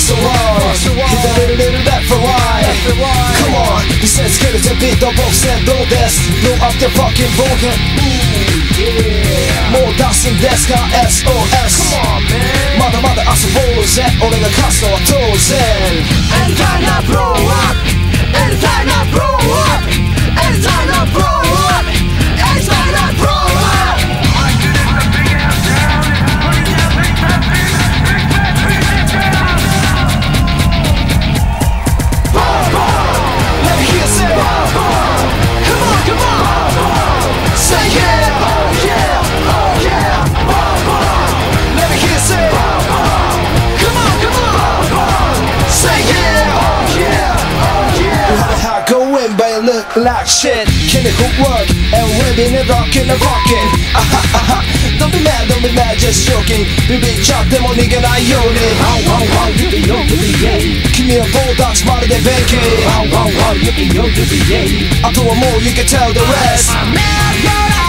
So the wall Hit a little little left for right Come on, vi sätter skuddet en bit av boxen då dess Nå up den fucking vågen More dancing desk har SOS Mother mother alltså vågen Och lägger kast och tåsen En like shit Can it work And we're in it rockin' and rockin' Aha aha Don't be mad don't be mad just joking ビビっちゃっても逃げないように Wow, wow, wow, yippee yo, yippee yay. 君は棒立ちまるで弁慶 Wow, wow, wow, yippee yo, yippee yay. あとはもう you can tell the rest Man, you're a step